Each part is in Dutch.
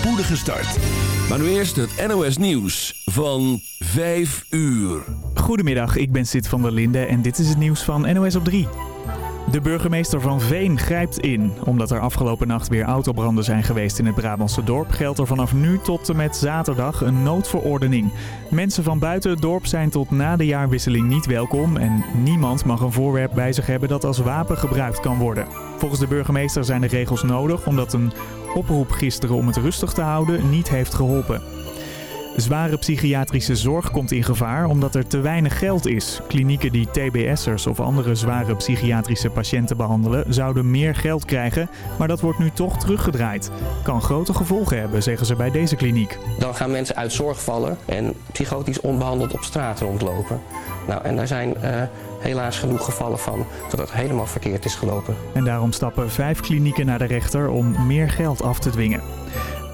spoedige start. Maar nu eerst het NOS Nieuws van 5 uur. Goedemiddag, ik ben Sid van der Linde en dit is het nieuws van NOS op 3. De burgemeester van Veen grijpt in. Omdat er afgelopen nacht weer autobranden zijn geweest in het Brabantse dorp... geldt er vanaf nu tot en met zaterdag een noodverordening. Mensen van buiten het dorp zijn tot na de jaarwisseling niet welkom... en niemand mag een voorwerp bij zich hebben dat als wapen gebruikt kan worden. Volgens de burgemeester zijn de regels nodig... omdat een oproep gisteren om het rustig te houden niet heeft geholpen. Zware psychiatrische zorg komt in gevaar omdat er te weinig geld is. Klinieken die TBS'ers of andere zware psychiatrische patiënten behandelen zouden meer geld krijgen, maar dat wordt nu toch teruggedraaid. Kan grote gevolgen hebben, zeggen ze bij deze kliniek. Dan gaan mensen uit zorg vallen en psychotisch onbehandeld op straat rondlopen. Nou, en daar zijn uh, helaas genoeg gevallen van dat het helemaal verkeerd is gelopen. En daarom stappen vijf klinieken naar de rechter om meer geld af te dwingen.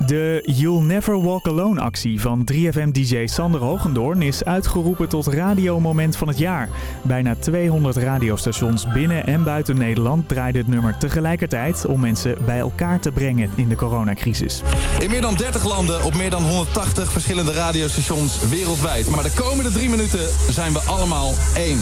De You'll Never Walk Alone actie van 3FM-dj Sander Hogendoorn is uitgeroepen tot radiomoment van het jaar. Bijna 200 radiostations binnen en buiten Nederland draaiden het nummer tegelijkertijd om mensen bij elkaar te brengen in de coronacrisis. In meer dan 30 landen op meer dan 180 verschillende radiostations wereldwijd. Maar de komende drie minuten zijn we allemaal één.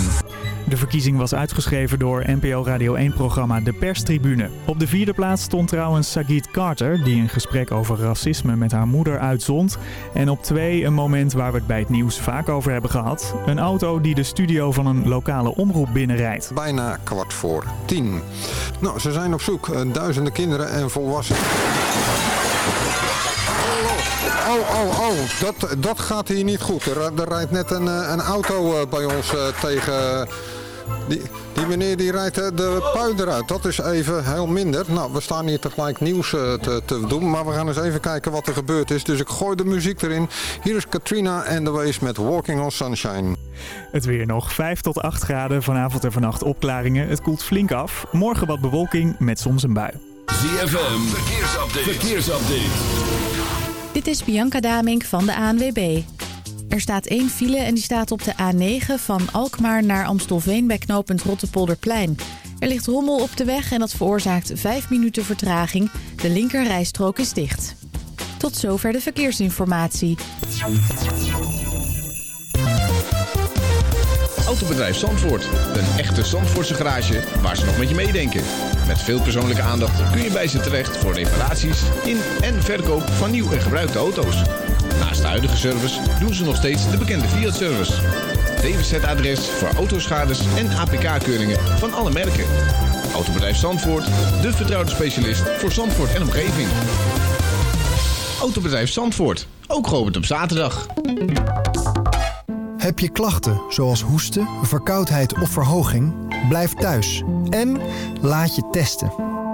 De verkiezing was uitgeschreven door NPO Radio 1-programma De Perstribune. Op de vierde plaats stond trouwens Sagit Carter, die een gesprek over racisme met haar moeder uitzond. En op twee een moment waar we het bij het nieuws vaak over hebben gehad. Een auto die de studio van een lokale omroep binnenrijdt. Bijna kwart voor tien. Nou, ze zijn op zoek. Uh, duizenden kinderen en volwassenen. Oh, oh, oh, dat, dat gaat hier niet goed. Er, er rijdt net een, een auto bij ons tegen... Die, die meneer die rijdt de pui eruit. Dat is even heel minder. Nou, we staan hier tegelijk nieuws te, te, doen. Maar we gaan eens even kijken wat er gebeurd is. Dus ik gooi de muziek erin. Hier is Katrina and the Waves met Walking on Sunshine. Het weer nog 5 tot 8 graden. Vanavond en vannacht opklaringen. Het koelt flink af. Morgen wat bewolking met soms een bui. ZFM, verkeersupdate. verkeersupdate. Dit is Bianca Damink van de ANWB. Er staat één file en die staat op de A9 van Alkmaar naar Amstelveen bij knooppunt Rottepolderplein. Er ligt rommel op de weg en dat veroorzaakt 5 minuten vertraging. De linkerrijstrook is dicht. Tot zover de verkeersinformatie. Autobedrijf Zandvoort. Een echte Zandvoortse garage waar ze nog met je meedenken. Met veel persoonlijke aandacht kun je bij ze terecht voor reparaties in en verkoop van nieuw en gebruikte auto's. Naast de huidige service doen ze nog steeds de bekende Fiat-service. DWZ-adres voor autoschades en APK-keuringen van alle merken. Autobedrijf Zandvoort, de vertrouwde specialist voor Zandvoort en omgeving. Autobedrijf Zandvoort, ook geopend op zaterdag. Heb je klachten zoals hoesten, verkoudheid of verhoging? Blijf thuis en laat je testen.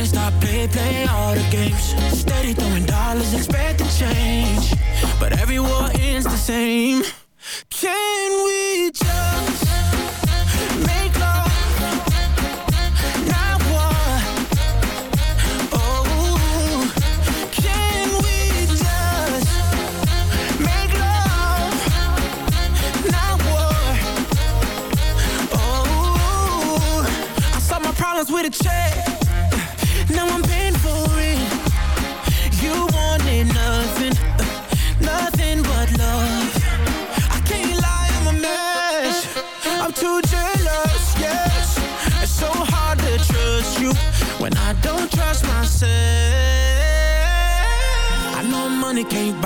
Told stop play, play all the games. Steady throwing dollars, expecting change. But every war ends the same.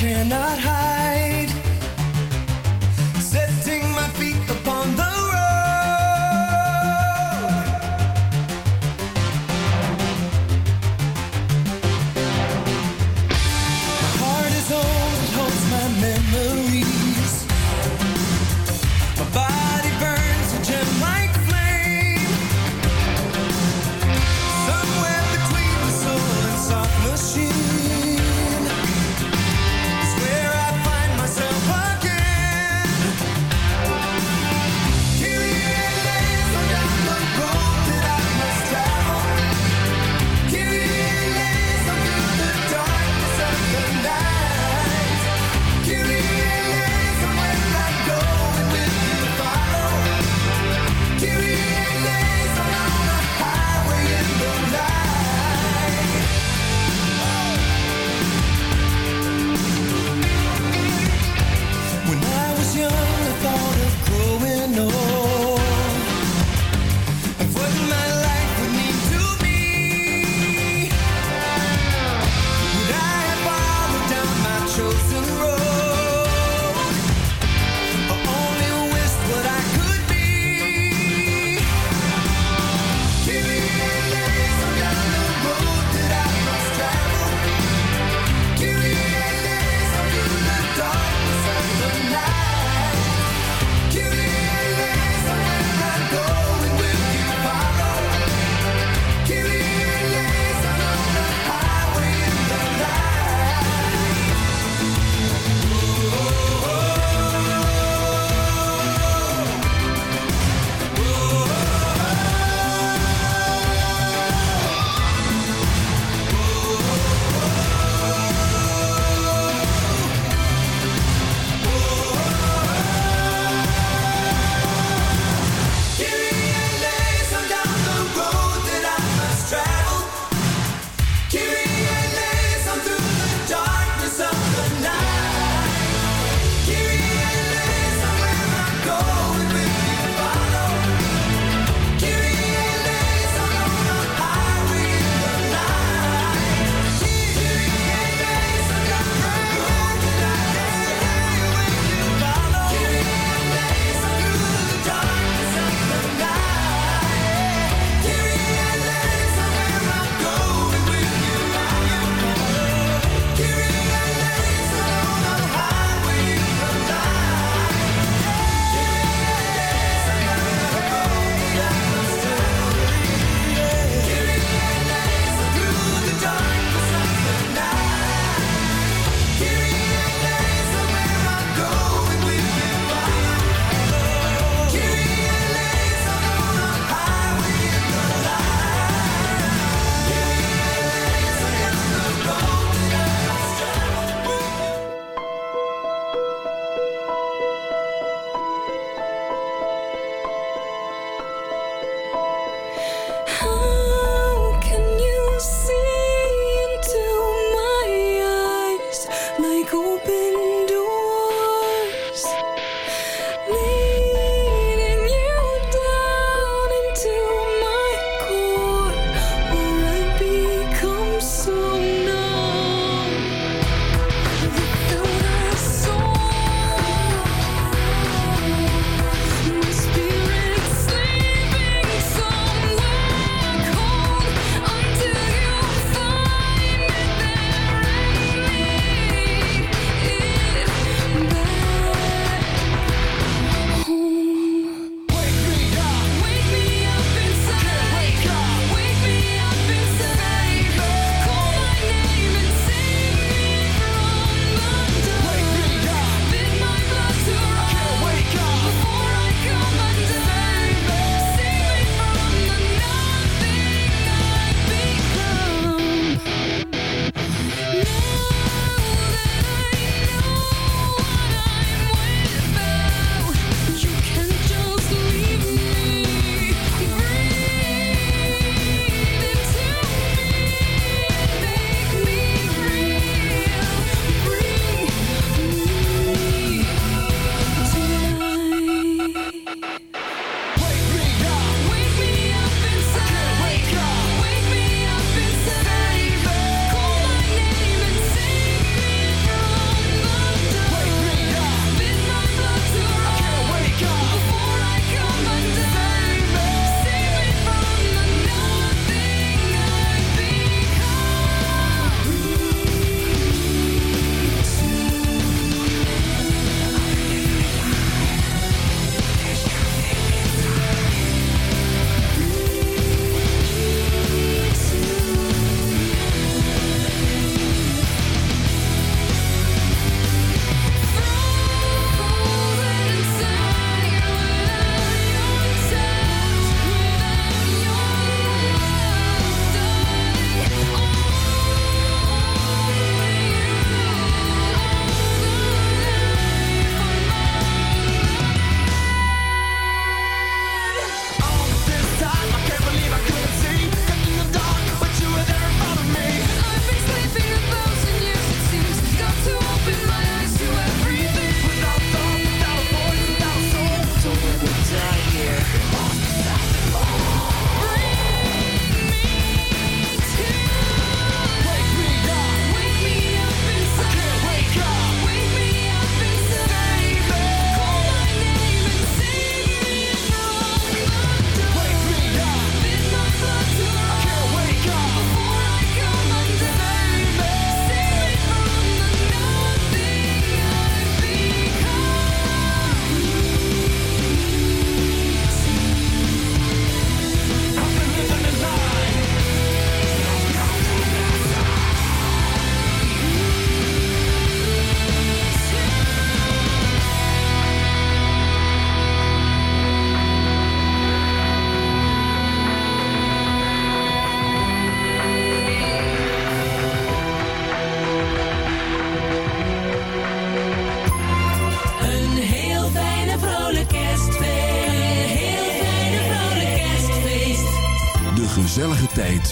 Cannot hide,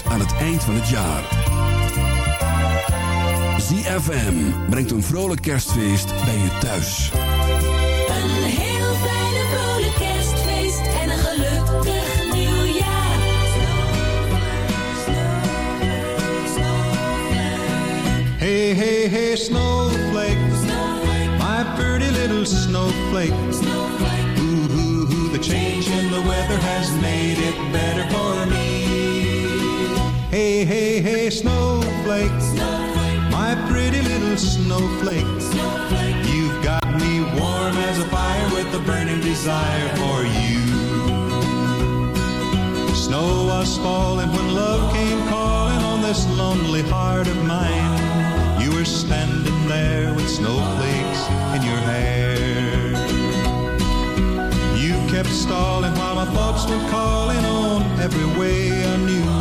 aan het eind van het jaar. ZFM brengt een vrolijk kerstfeest bij je thuis. Een heel fijne vrolijk kerstfeest en een gelukkig nieuwjaar. Hey, hey, hey, snowflake. My pretty little snowflake. Ooh, ooh, ooh, the change in the weather has made it better hey, hey, snowflake. My pretty little snowflake. You've got me warm as a fire with a burning desire for you. Snow was falling when love came calling on this lonely heart of mine. You were standing there with snowflakes in your hair. You kept stalling while my thoughts were calling on every way I knew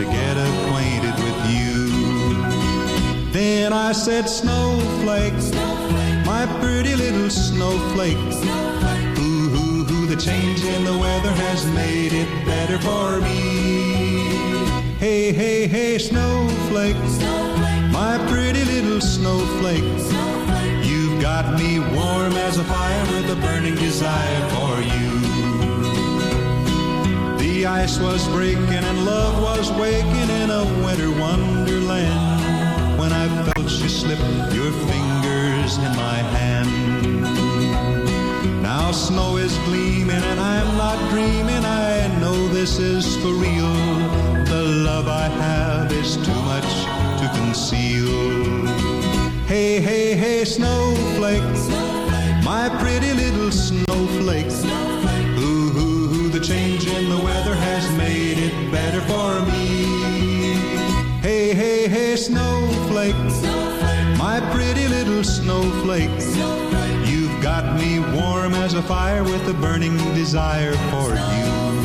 to get acquainted with you. Then I said, Snowflake, my pretty little snowflake. Ooh, ooh, ooh, the change in the weather has made it better for me. Hey, hey, hey, snowflake, my pretty little snowflake. You've got me warm as a fire with a burning desire for you. The ice was breaking and love was waking in a winter wonderland. When I felt you slip your fingers in my hand. Now snow is gleaming and I'm not dreaming. I know this is for real. The love I have is too much to conceal. Hey, hey, hey, snowflake. My pretty little snowflake. Ooh, the the weather has made it better for me. Hey, hey, hey, snowflake. My pretty little snowflake. You've got me warm as a fire with a burning desire for you.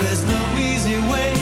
There's no easy way.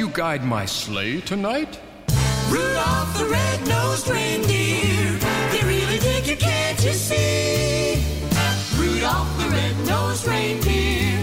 you guide my sleigh tonight? Rudolph the red-nosed reindeer, they really dig you, can't you see? Rudolph the red-nosed reindeer.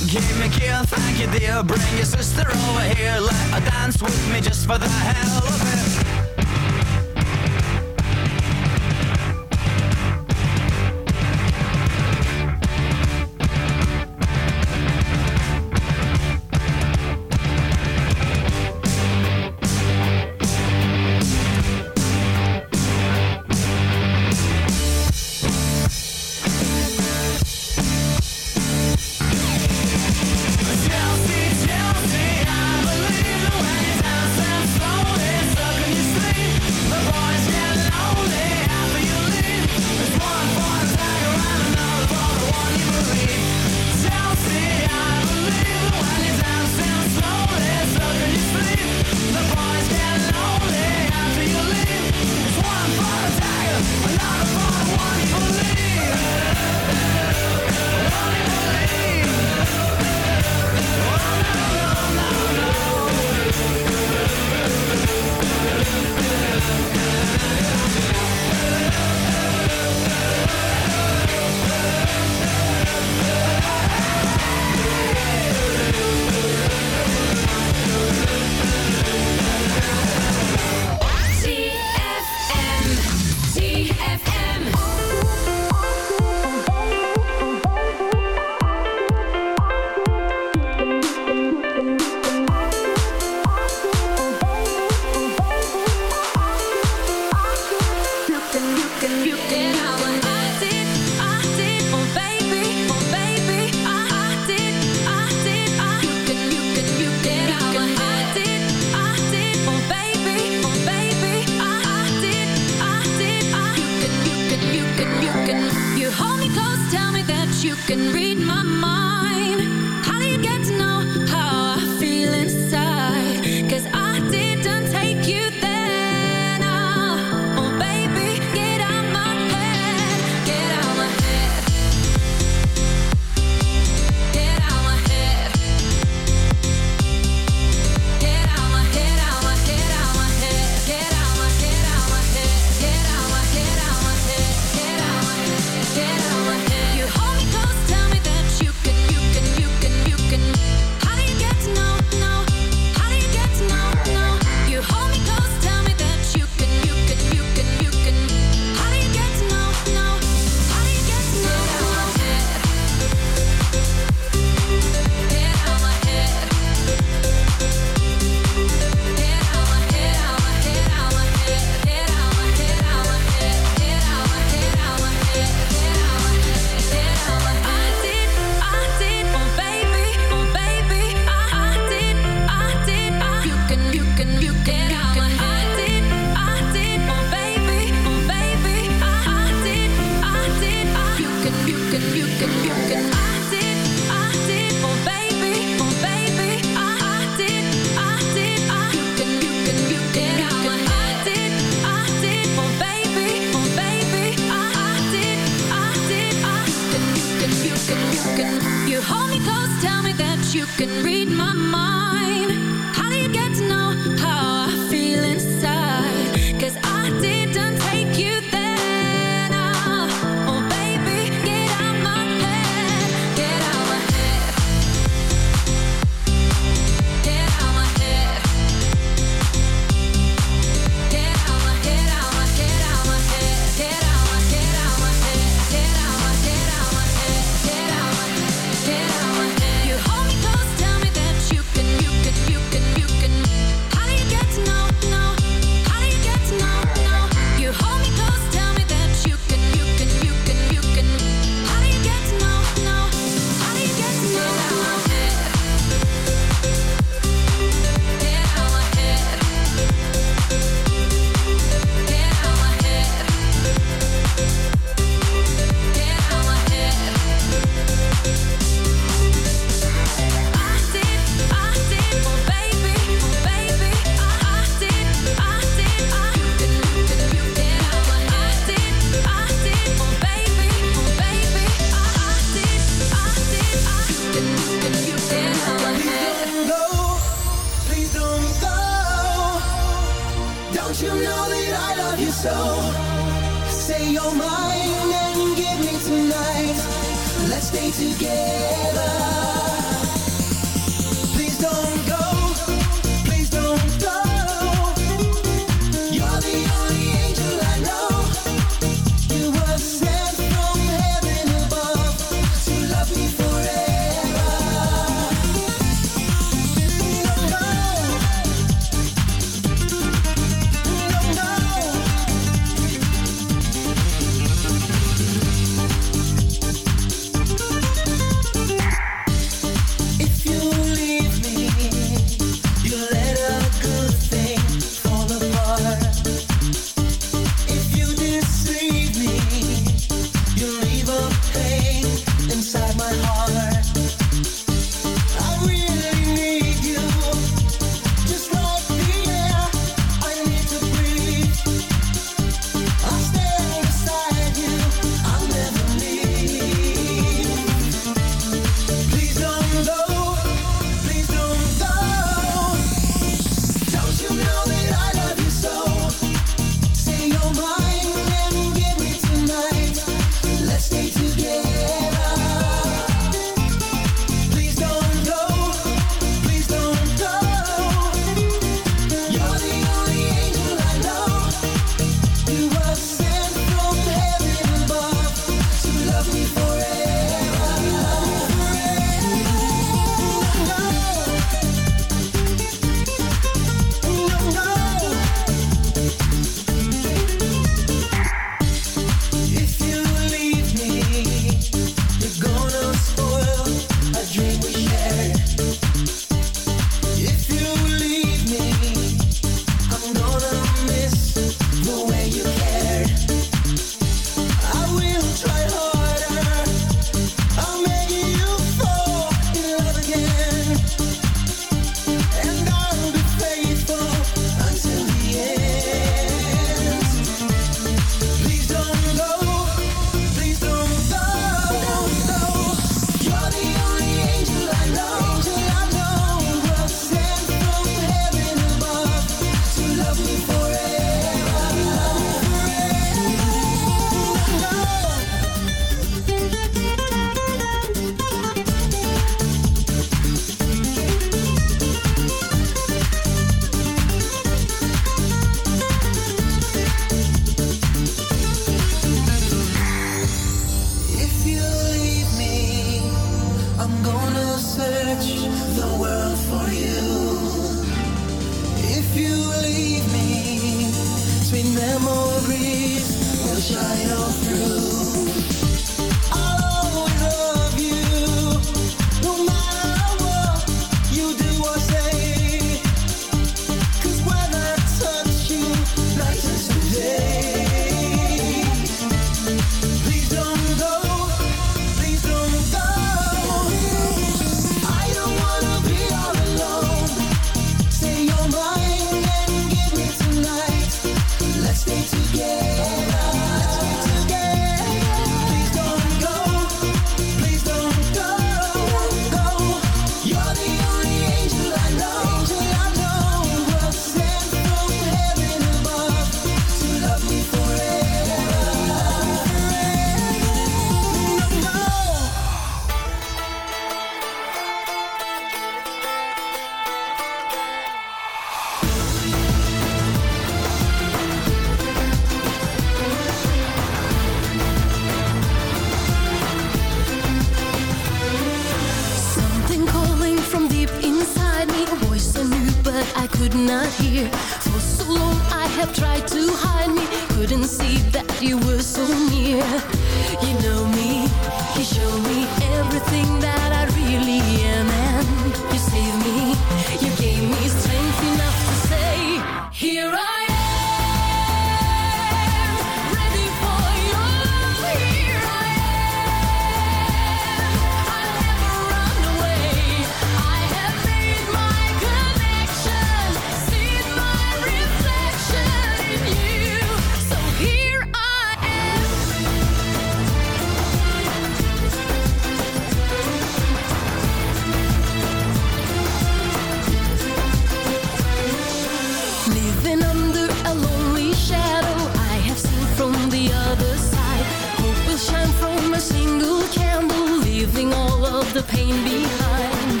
The pain behind.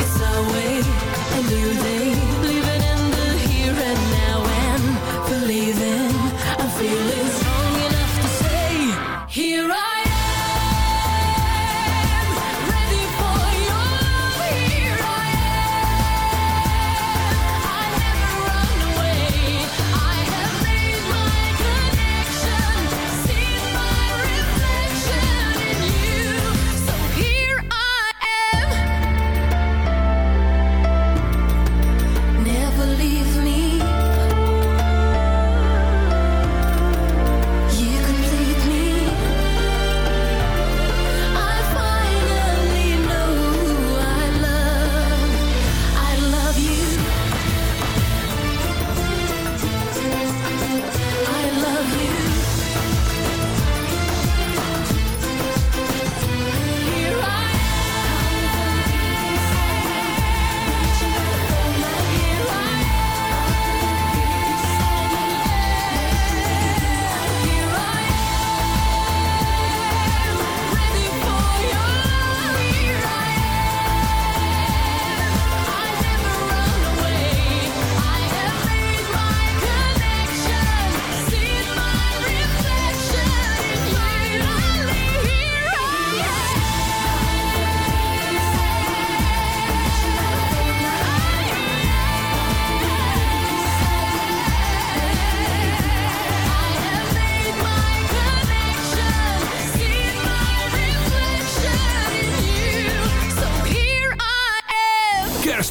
It's our way, a new day, living in the here and now and believing. I'm feeling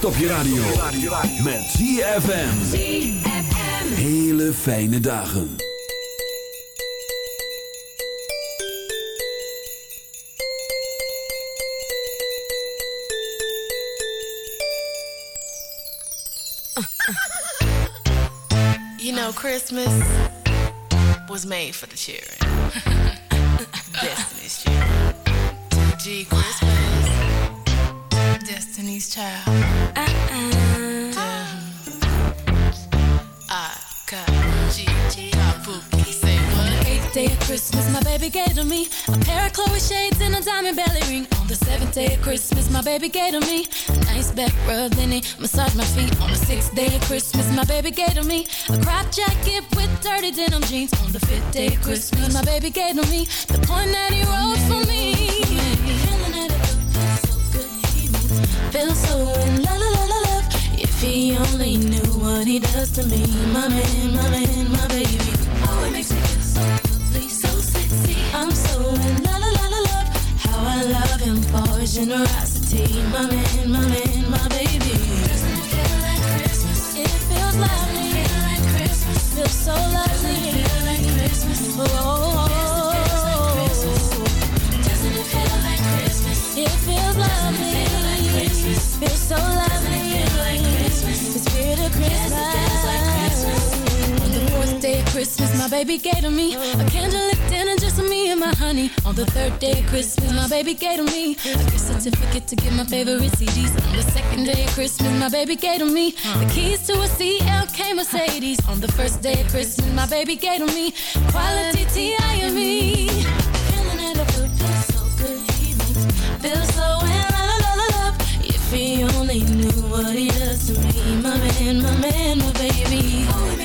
Kerst op je radio. Met ZFM. Hele fijne dagen. You know, Christmas was made for the children. Destiny's Child. G Christmas. Destiny's Child. Eighth day of Christmas, my baby gave to me a pair of Chloe shades and a diamond belly ring. On the seventh day of Christmas, my baby gave to me a nice back rub, then he massaged my feet. On the sixth day of Christmas, my baby gave to me a crop jacket with dirty denim jeans. On the fifth day of Christmas, my baby gave to me the point that he wrote for me. Feeling feels so good, he feel so in la If he only knew what he does to me, my man, my man, my baby. Oh, it makes me feel so lovely, so sexy. I'm so in la la la la love. How I love him for his generosity, my man, my man, my baby. Doesn't it feel like Christmas? It feels lovely. It Feel like Christmas. Feels so lovely. Feel like Christmas. Oh, oh, oh. Doesn't it? It feels lovely. Christmas. Feels so lovely. My baby gave to me a candlelit dinner just for me and my honey. On the third day of Christmas, my baby gave to me a gift certificate to get my favorite CDs. On the second day of Christmas, my baby gave to me the keys to a CLK Mercedes. On the first day of Christmas, my baby gave to me quality T.I.M.E. Feeling it up, it feels so good. He makes me feel so in la la love. If he only knew what he does to me, my man, my man, my baby.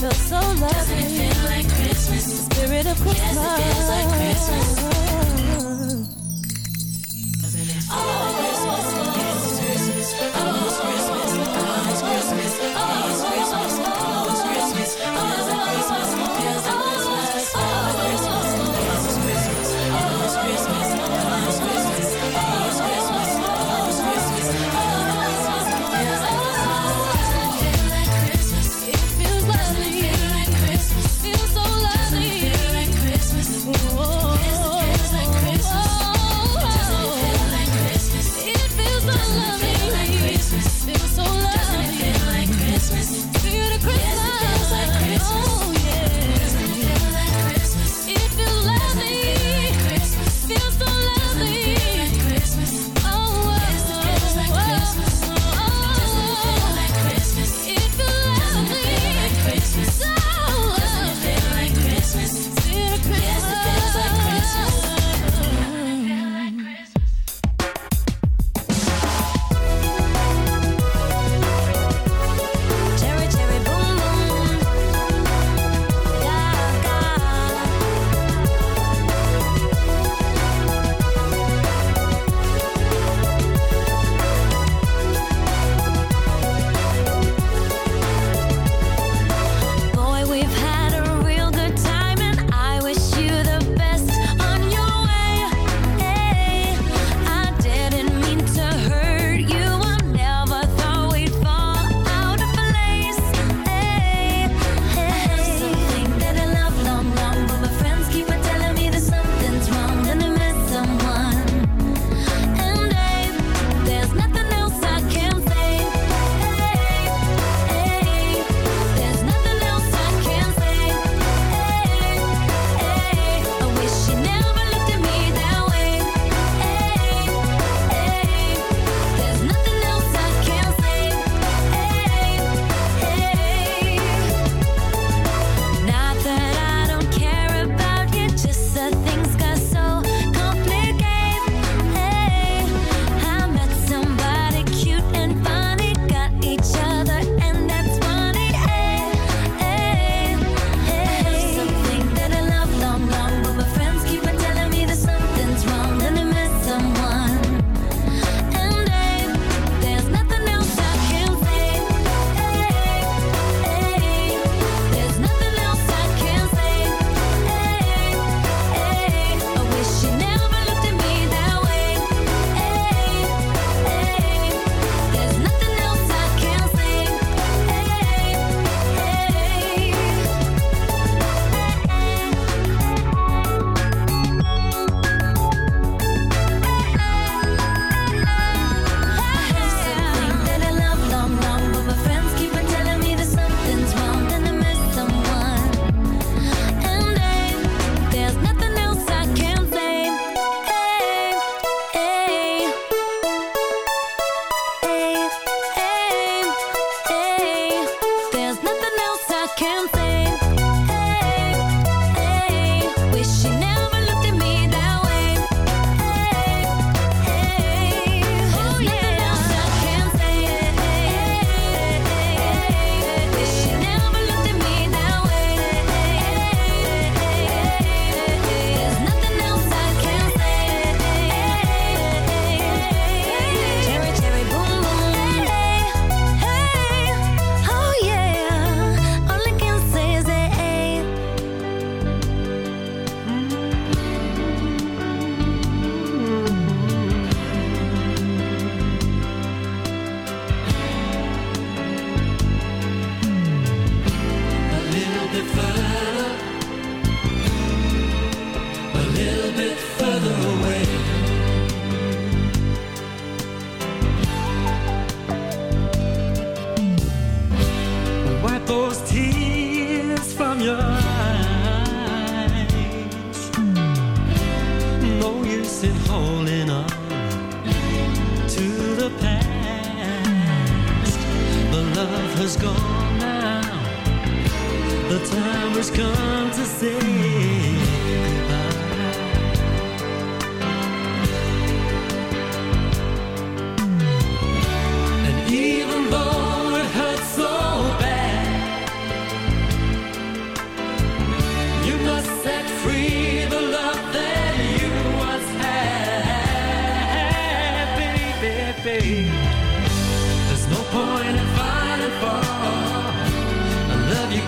Feels so lovely. Doesn't it feel like Christmas? The spirit of Christmas. Yes, it feels like Christmas.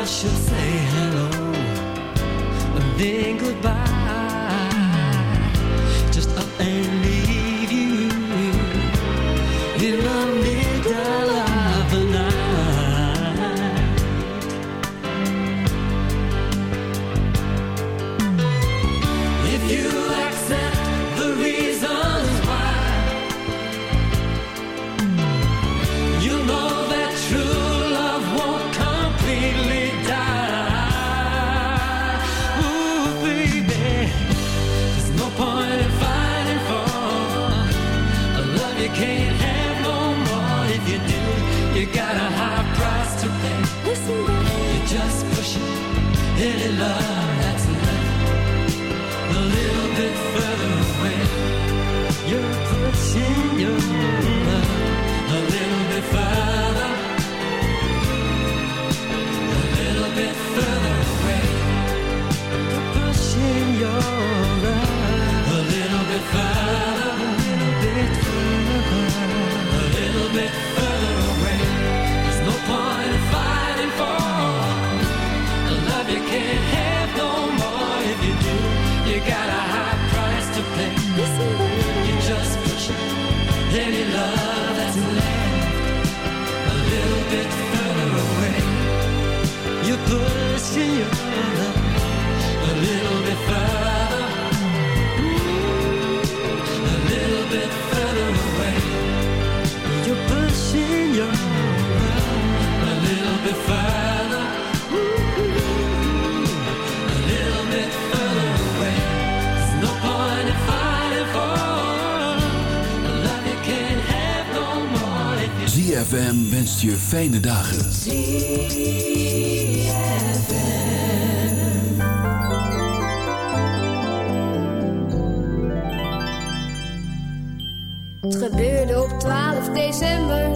I should say hello and then goodbye. love. ZFM wenst je fijne dagen. Het gebeurde op 12 december.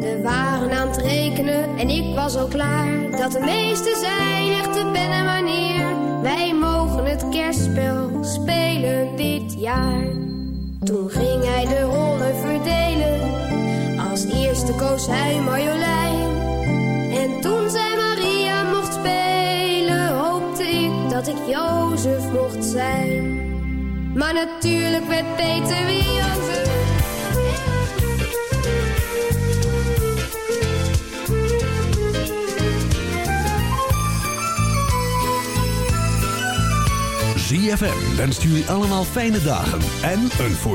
We waren aan het rekenen en ik was al klaar. Dat de meeste zijn echte de en wanneer. Wij mogen het kerstspel spelen dit jaar. Toen ging hij de rol zei Marjolein. En toen zij Maria mocht spelen, hoopte ik dat ik Jozef mocht zijn. Maar natuurlijk werd Peter wie Jozef. ZFM wenst jullie allemaal fijne dagen en een voorzitter.